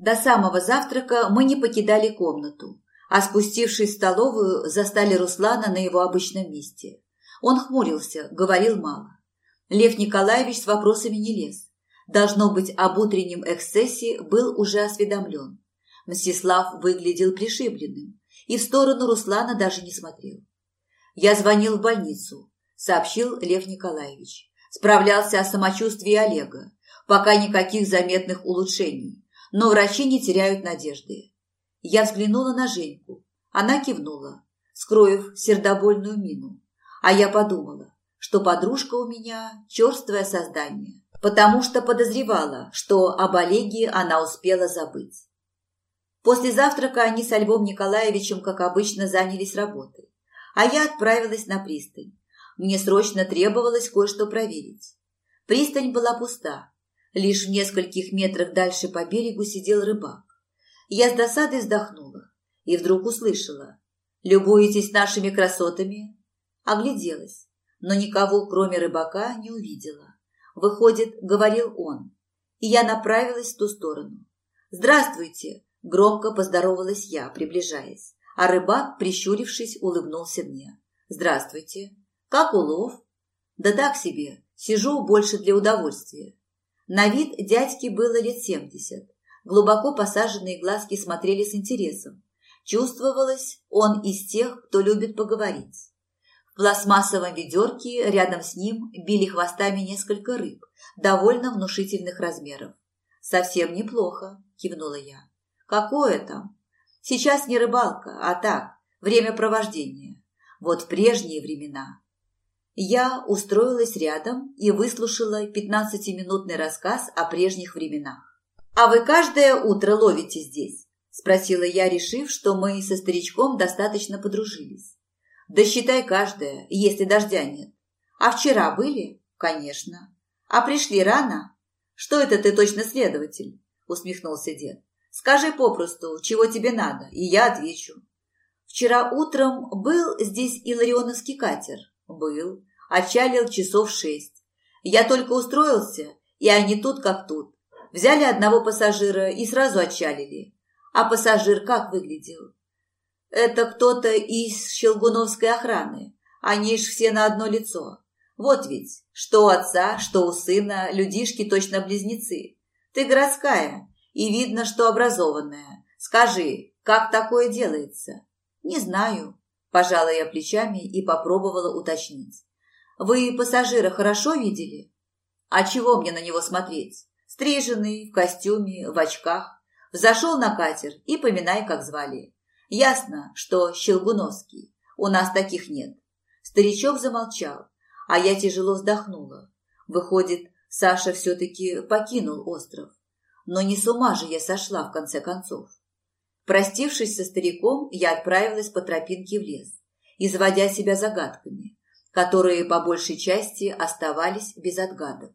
До самого завтрака мы не покидали комнату, а спустившись в столовую, застали Руслана на его обычном месте. Он хмурился, говорил мало. Лев Николаевич с вопросами не лез. Должно быть, об утреннем эксцессе был уже осведомлен. Мстислав выглядел пришибленным и в сторону Руслана даже не смотрел. «Я звонил в больницу», – сообщил Лев Николаевич. Справлялся о самочувствии Олега. Пока никаких заметных улучшений, но врачи не теряют надежды. Я взглянула на Женьку. Она кивнула, скроев сердобольную мину. А я подумала, что подружка у меня черствое создание, потому что подозревала, что об Олеге она успела забыть. После завтрака они с Львом Николаевичем, как обычно, занялись работой, а я отправилась на пристань. Мне срочно требовалось кое-что проверить. Пристань была пуста. Лишь в нескольких метрах дальше по берегу сидел рыбак. Я с досадой вздохнула и вдруг услышала. «Любуетесь нашими красотами?» Огляделась, но никого, кроме рыбака, не увидела. Выходит, говорил он, и я направилась в ту сторону. «Здравствуйте!» – громко поздоровалась я, приближаясь, а рыбак, прищурившись, улыбнулся мне. «Здравствуйте! Как улов?» «Да так себе, сижу больше для удовольствия». На вид дядьки было лет семьдесят. Глубоко посаженные глазки смотрели с интересом. Чувствовалось, он из тех, кто любит поговорить. В пластмассовом ведерке рядом с ним били хвостами несколько рыб, довольно внушительных размеров. «Совсем неплохо», – кивнула я. «Какое там? Сейчас не рыбалка, а так, времяпровождение. Вот в прежние времена». Я устроилась рядом и выслушала пятнадцатиминутный рассказ о прежних временах. «А вы каждое утро ловите здесь?» – спросила я, решив, что мы со старичком достаточно подружились. Да считай каждая, если дождя нет. А вчера были? Конечно. А пришли рано? Что это ты точно следователь? Усмехнулся дед. Скажи попросту, чего тебе надо, и я отвечу. Вчера утром был здесь Иларионовский катер? Был. Отчалил часов шесть. Я только устроился, и они тут как тут. Взяли одного пассажира и сразу отчалили. А пассажир как выглядел? Это кто-то из щелгуновской охраны. Они ж все на одно лицо. Вот ведь, что у отца, что у сына, людишки точно близнецы. Ты городская, и видно, что образованная. Скажи, как такое делается? Не знаю. Пожала я плечами и попробовала уточнить. Вы пассажира хорошо видели? А чего мне на него смотреть? Стриженный, в костюме, в очках. Взошел на катер и поминай, как звали. Ясно, что Щелгуновский. У нас таких нет. Старичок замолчал, а я тяжело вздохнула. Выходит, Саша все-таки покинул остров. Но не с ума же я сошла, в конце концов. Простившись со стариком, я отправилась по тропинке в лес, изводя себя загадками, которые по большей части оставались без отгадок.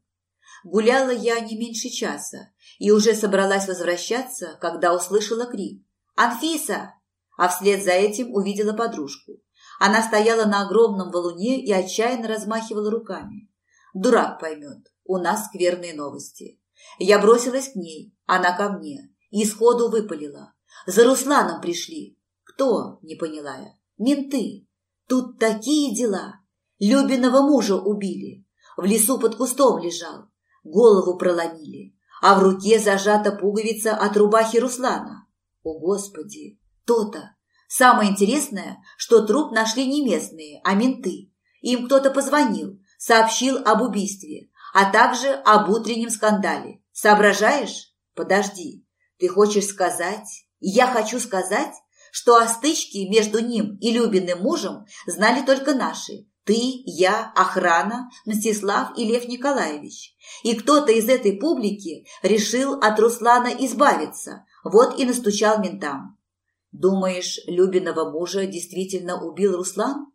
Гуляла я не меньше часа и уже собралась возвращаться, когда услышала крик. «Анфиса! а вслед за этим увидела подружку. Она стояла на огромном валуне и отчаянно размахивала руками. Дурак поймет, у нас скверные новости. Я бросилась к ней, она ко мне, и сходу выпалила. За Русланом пришли. Кто? Не поняла я. Менты. Тут такие дела. Любиного мужа убили. В лесу под кустом лежал. Голову проломили. А в руке зажата пуговица от рубахи Руслана. О, Господи! То-то. Самое интересное, что труп нашли не местные, а менты. Им кто-то позвонил, сообщил об убийстве, а также об утреннем скандале. Соображаешь? Подожди. Ты хочешь сказать? Я хочу сказать, что о стычке между ним и Любиным мужем знали только наши. Ты, я, охрана, Мстислав и Лев Николаевич. И кто-то из этой публики решил от Руслана избавиться, вот и настучал ментам. Думаешь, Любиного мужа действительно убил Руслан?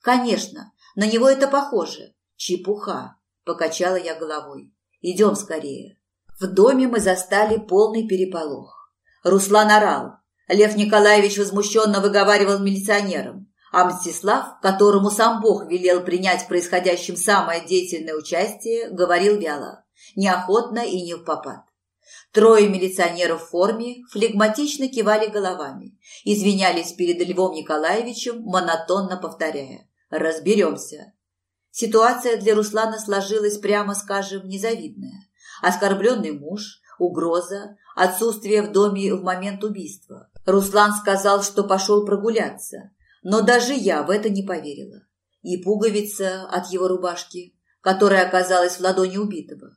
Конечно, на него это похоже. Чепуха, покачала я головой. Идем скорее. В доме мы застали полный переполох. Руслан орал. Лев Николаевич возмущенно выговаривал милиционерам. А Мстислав, которому сам Бог велел принять в происходящем самое деятельное участие, говорил вяло, неохотно и не в попад. Трое милиционеров в форме флегматично кивали головами, извинялись перед Львом Николаевичем, монотонно повторяя «Разберемся». Ситуация для Руслана сложилась, прямо скажем, незавидная. Оскорбленный муж, угроза, отсутствие в доме в момент убийства. Руслан сказал, что пошел прогуляться, но даже я в это не поверила. И пуговица от его рубашки, которая оказалась в ладони убитого,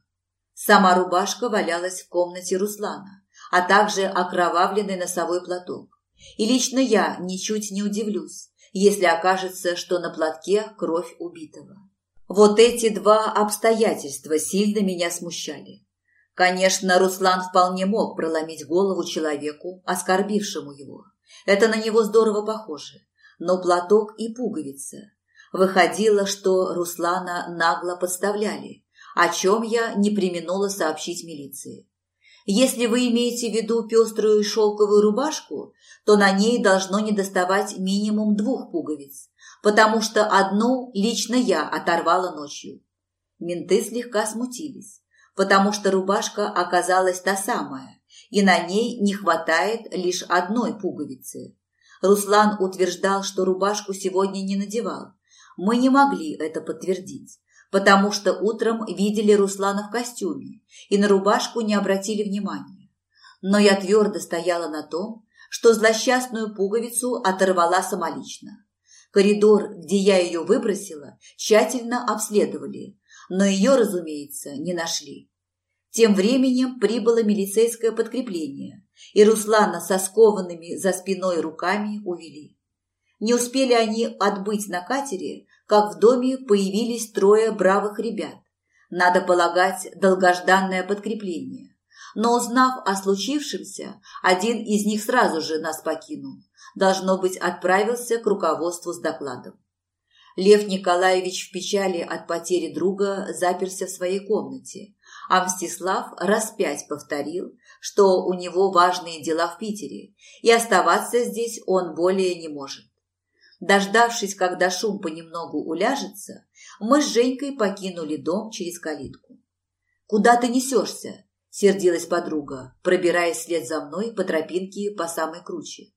Сама рубашка валялась в комнате Руслана, а также окровавленный носовой платок. И лично я ничуть не удивлюсь, если окажется, что на платке кровь убитого. Вот эти два обстоятельства сильно меня смущали. Конечно, Руслан вполне мог проломить голову человеку, оскорбившему его. Это на него здорово похоже. Но платок и пуговица. Выходило, что Руслана нагло подставляли, о чем я не применула сообщить милиции. Если вы имеете в виду пеструю шелковую рубашку, то на ней должно недоставать минимум двух пуговиц, потому что одну лично я оторвала ночью. Менты слегка смутились, потому что рубашка оказалась та самая, и на ней не хватает лишь одной пуговицы. Руслан утверждал, что рубашку сегодня не надевал. Мы не могли это подтвердить потому что утром видели Руслана в костюме и на рубашку не обратили внимания. Но я твердо стояла на том, что злосчастную пуговицу оторвала самолично. Коридор, где я ее выбросила, тщательно обследовали, но ее, разумеется, не нашли. Тем временем прибыло милицейское подкрепление, и Руслана со скованными за спиной руками увели. Не успели они отбыть на катере, как в доме появились трое бравых ребят. Надо полагать, долгожданное подкрепление. Но узнав о случившемся, один из них сразу же нас покинул. Должно быть, отправился к руководству с докладом. Лев Николаевич в печали от потери друга заперся в своей комнате, а Мстислав раз пять повторил, что у него важные дела в Питере, и оставаться здесь он более не может. Дождавшись, когда шум понемногу уляжется, мы с Женькой покинули дом через калитку. «Куда ты несешься?» – сердилась подруга, пробираясь вслед за мной по тропинке по самой круче.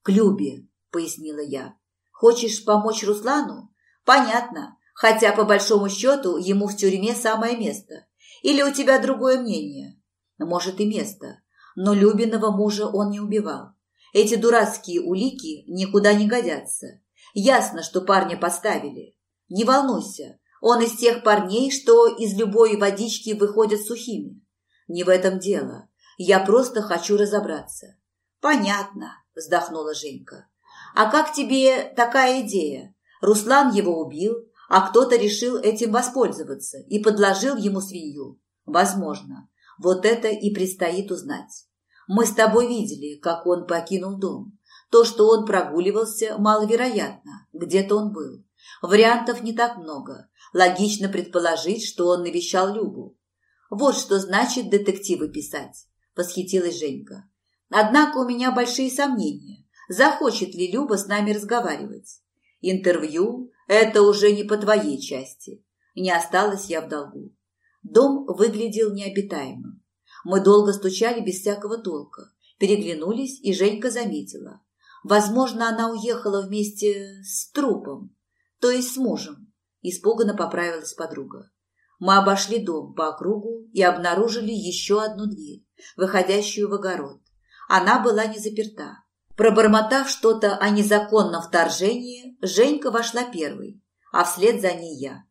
«К Любе», – пояснила я. «Хочешь помочь Руслану?» «Понятно, хотя по большому счету ему в тюрьме самое место. Или у тебя другое мнение?» «Может и место, но Любиного мужа он не убивал. Эти дурацкие улики никуда не годятся. Ясно, что парня поставили. Не волнуйся, он из тех парней, что из любой водички выходят сухими. Не в этом дело. Я просто хочу разобраться. Понятно, вздохнула Женька. А как тебе такая идея? Руслан его убил, а кто-то решил этим воспользоваться и подложил ему свинью. Возможно. Вот это и предстоит узнать. Мы с тобой видели, как он покинул дом. То, что он прогуливался, маловероятно. Где-то он был. Вариантов не так много. Логично предположить, что он навещал Любу. Вот что значит детективы писать, восхитилась Женька. Однако у меня большие сомнения. Захочет ли Люба с нами разговаривать? Интервью – это уже не по твоей части. Не осталась я в долгу. Дом выглядел необитаемым. Мы долго стучали без всякого толка. Переглянулись, и Женька заметила. Возможно, она уехала вместе с трупом, то есть с мужем. Испуганно поправилась подруга. Мы обошли дом по округу и обнаружили еще одну дверь, выходящую в огород. Она была не заперта. Пробормотав что-то о незаконном вторжении, Женька вошла первой, а вслед за ней я.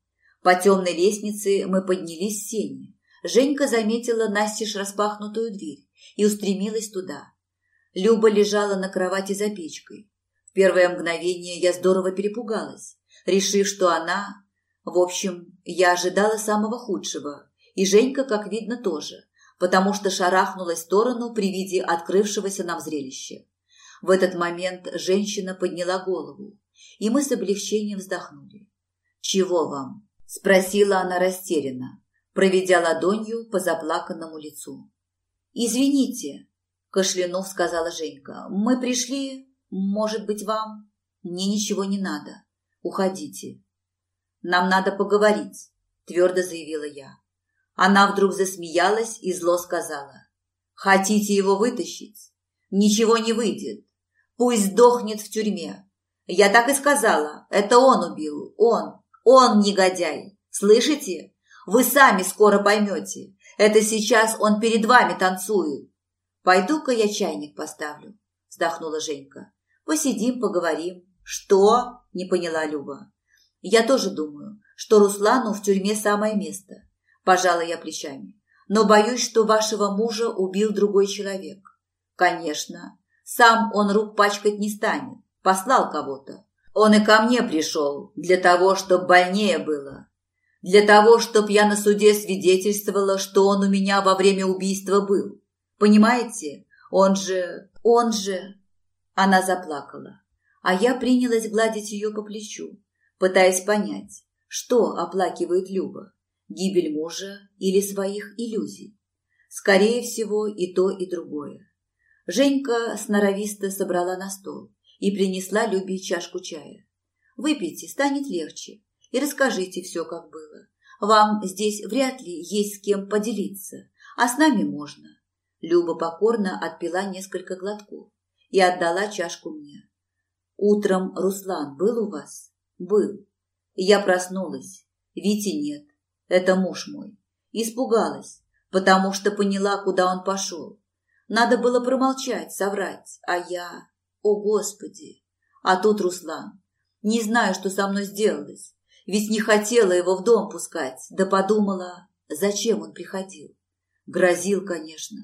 По темной лестнице мы поднялись в сени. Женька заметила настежь распахнутую дверь и устремилась туда. Люба лежала на кровати за печкой. В первое мгновение я здорово перепугалась, решив, что она... В общем, я ожидала самого худшего, и Женька, как видно, тоже, потому что шарахнулась в сторону при виде открывшегося нам зрелища. В этот момент женщина подняла голову, и мы с облегчением вздохнули. «Чего вам?» – спросила она растерянно проведя ладонью по заплаканному лицу. «Извините», – кашлянув сказала Женька, – «мы пришли, может быть, вам? Мне ничего не надо. Уходите». «Нам надо поговорить», – твердо заявила я. Она вдруг засмеялась и зло сказала. Хотите его вытащить? Ничего не выйдет. Пусть сдохнет в тюрьме. Я так и сказала. Это он убил. Он. Он негодяй. Слышите? Вы сами скоро поймете. Это сейчас он перед вами танцует. Пойду-ка я чайник поставлю, вздохнула Женька. Посидим, поговорим. Что? Не поняла Люба. Я тоже думаю, что Руслану в тюрьме самое место. Пожала я плечами. Но боюсь, что вашего мужа убил другой человек. Конечно. Сам он рук пачкать не станет. Послал кого-то. Он и ко мне пришел, для того, чтобы больнее было. Для того, чтобы я на суде свидетельствовала, что он у меня во время убийства был. Понимаете? Он же... Он же... Она заплакала, а я принялась гладить ее по плечу, пытаясь понять, что оплакивает Люба – гибель мужа или своих иллюзий. Скорее всего, и то, и другое. Женька сноровисто собрала на стол и принесла Любе чашку чая. «Выпейте, станет легче, и расскажите все, как было. Вам здесь вряд ли есть с кем поделиться, а с нами можно». Люба покорно отпила несколько глотков и отдала чашку мне. «Утром Руслан был у вас?» «Был. Я проснулась. Вити нет. Это муж мой. Испугалась, потому что поняла, куда он пошел. Надо было промолчать, соврать, а я... О, Господи! А тут Руслан. Не знаю, что со мной сделалось, ведь не хотела его в дом пускать, да подумала, зачем он приходил. Грозил, конечно.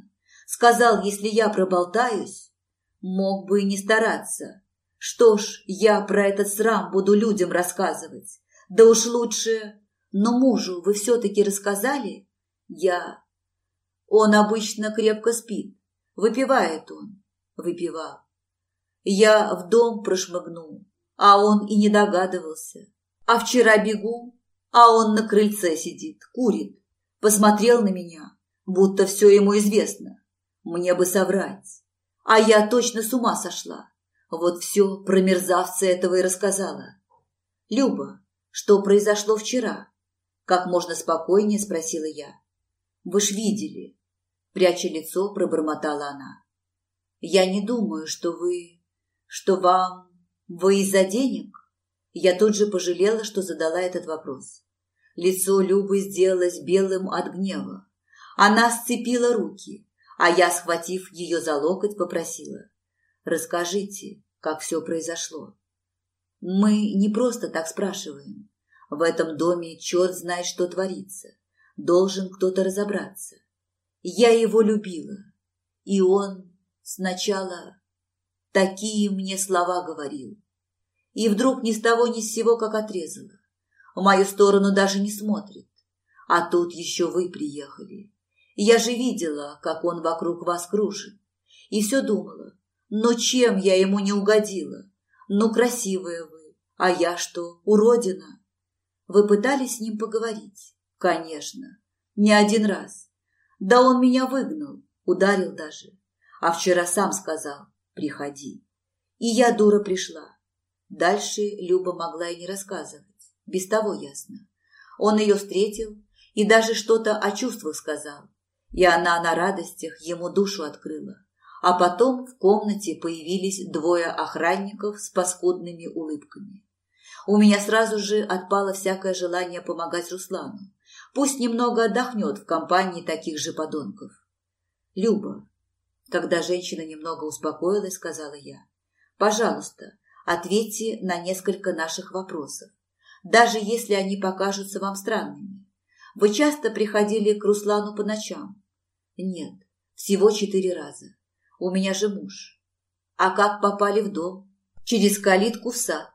Сказал, если я проболтаюсь, мог бы и не стараться. Что ж, я про этот срам буду людям рассказывать. Да уж лучше... Но мужу вы все-таки рассказали? Я... Он обычно крепко спит. Выпивает он. Выпивал. Я в дом прошмыгнул, а он и не догадывался. А вчера бегу, а он на крыльце сидит, курит. Посмотрел на меня, будто все ему известно. Мне бы соврать. А я точно с ума сошла. Вот все про мерзавца этого и рассказала. Люба, что произошло вчера? Как можно спокойнее спросила я. Вы ж видели. Пряча лицо, пробормотала она. Я не думаю, что вы... Что вам... Вы из-за денег? Я тут же пожалела, что задала этот вопрос. Лицо Любы сделалось белым от гнева. Она сцепила руки, а я, схватив ее за локоть, попросила. «Расскажите, как все произошло». Мы не просто так спрашиваем. В этом доме черт знает, что творится. Должен кто-то разобраться. Я его любила. И он сначала такие мне слова говорил. И вдруг ни с того ни с сего как отрезала. В мою сторону даже не смотрит. А тут еще вы приехали. Я же видела, как он вокруг вас кружит. И все думала, но чем я ему не угодила? Ну, красивая вы, а я что, уродина? Вы пытались с ним поговорить? Конечно, не один раз. Да он меня выгнал, ударил даже. А вчера сам сказал, приходи. И я, дура, пришла. Дальше Люба могла и не рассказывать, без того ясно. Он ее встретил и даже что-то о чувствах сказал и она на радостях ему душу открыла. А потом в комнате появились двое охранников с паскудными улыбками. У меня сразу же отпало всякое желание помогать Руслану. Пусть немного отдохнет в компании таких же подонков. «Люба», когда женщина немного успокоилась, сказала я, «пожалуйста, ответьте на несколько наших вопросов, даже если они покажутся вам странными. Вы часто приходили к Руслану по ночам, нет, всего четыре раза. У меня же муж. А как попали в дом? Через калитку в сад.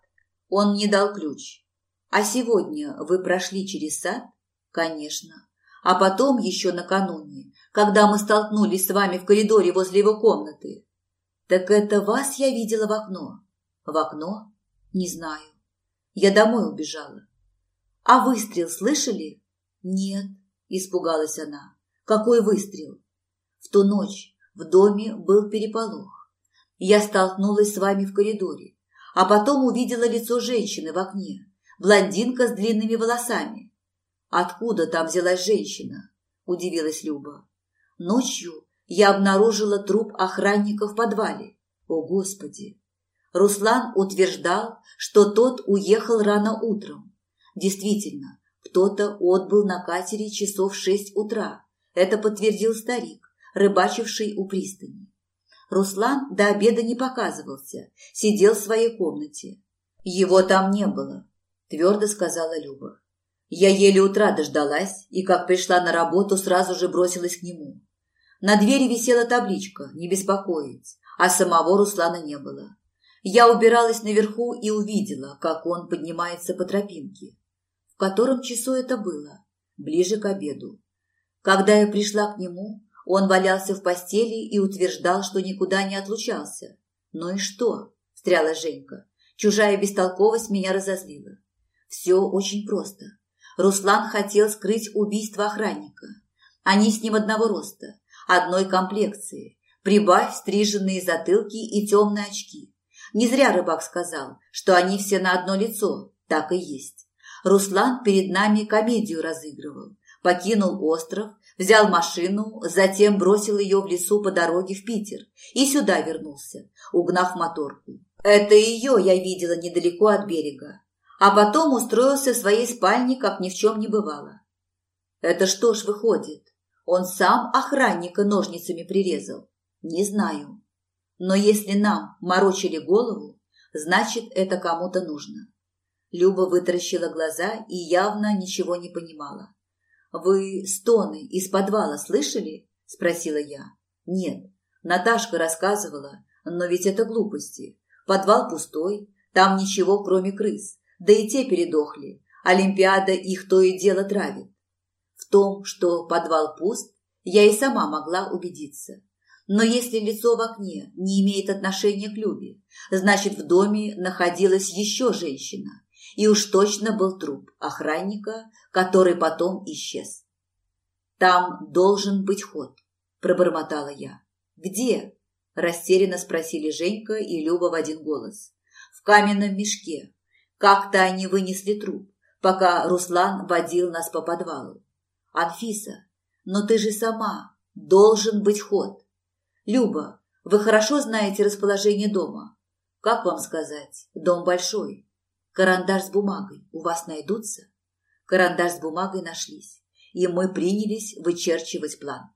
Он не дал ключ. А сегодня вы прошли через сад? Конечно. А потом еще накануне, когда мы столкнулись с вами в коридоре возле его комнаты. Так это вас я видела в окно. В окно? Не знаю. Я домой убежала. А выстрел слышали? Нет, испугалась она. Какой выстрел? В ту ночь в доме был переполох. Я столкнулась с вами в коридоре, а потом увидела лицо женщины в окне, блондинка с длинными волосами. Откуда там взялась женщина? Удивилась Люба. Ночью я обнаружила труп охранника в подвале. О, Господи! Руслан утверждал, что тот уехал рано утром. Действительно, кто-то отбыл на катере часов шесть утра. Это подтвердил старик, рыбачивший у пристани. Руслан до обеда не показывался, сидел в своей комнате. Его там не было, твердо сказала Люба. Я еле утра дождалась и, как пришла на работу, сразу же бросилась к нему. На двери висела табличка «Не беспокоить», а самого Руслана не было. Я убиралась наверху и увидела, как он поднимается по тропинке. В котором часу это было? Ближе к обеду. Когда я пришла к нему, он валялся в постели и утверждал, что никуда не отлучался. «Ну и что?» – встряла Женька. Чужая бестолковость меня разозлила. Все очень просто. Руслан хотел скрыть убийство охранника. Они с ним одного роста, одной комплекции. Прибавь стриженные затылки и темные очки. Не зря рыбак сказал, что они все на одно лицо. Так и есть. Руслан перед нами комедию разыгрывал. Покинул остров, Взял машину, затем бросил ее в лесу по дороге в Питер и сюда вернулся, угнав моторку. Это ее я видела недалеко от берега, а потом устроился в своей спальне, как ни в чем не бывало. Это что ж выходит, он сам охранника ножницами прирезал? Не знаю. Но если нам морочили голову, значит, это кому-то нужно. Люба вытаращила глаза и явно ничего не понимала. «Вы стоны из подвала слышали?» – спросила я. «Нет, Наташка рассказывала, но ведь это глупости. Подвал пустой, там ничего, кроме крыс. Да и те передохли. Олимпиада их то и дело травит. В том, что подвал пуст, я и сама могла убедиться. Но если лицо в окне не имеет отношения к Любе, значит, в доме находилась еще женщина, и уж точно был труп охранника, который потом исчез. «Там должен быть ход», – пробормотала я. «Где?» – растерянно спросили Женька и Люба в один голос. «В каменном мешке. Как-то они вынесли труп, пока Руслан водил нас по подвалу. Анфиса, но ты же сама. Должен быть ход. Люба, вы хорошо знаете расположение дома. Как вам сказать, дом большой. Карандаш с бумагой у вас найдутся? Карандаш с бумагой нашлись, и мы принялись вычерчивать план.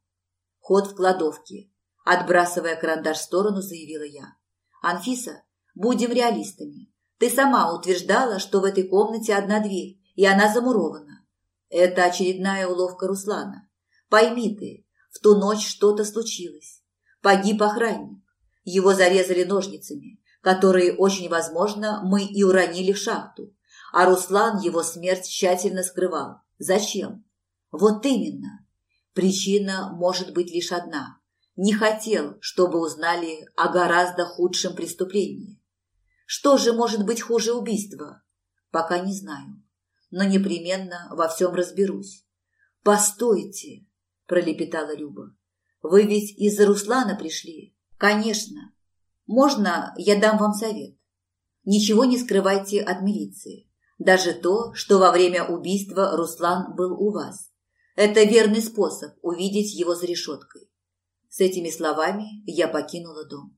Ход в кладовке. Отбрасывая карандаш в сторону, заявила я. «Анфиса, будем реалистами. Ты сама утверждала, что в этой комнате одна дверь, и она замурована. Это очередная уловка Руслана. Пойми ты, в ту ночь что-то случилось. Погиб охранник. Его зарезали ножницами которые, очень возможно, мы и уронили в шахту. А Руслан его смерть тщательно скрывал. Зачем? Вот именно. Причина может быть лишь одна. Не хотел, чтобы узнали о гораздо худшем преступлении. Что же может быть хуже убийства? Пока не знаю. Но непременно во всем разберусь. «Постойте!» – пролепетала Люба. «Вы ведь из-за Руслана пришли?» «Конечно. Можно я дам вам совет? Ничего не скрывайте от милиции. Даже то, что во время убийства Руслан был у вас. Это верный способ увидеть его за решеткой. С этими словами я покинула дом.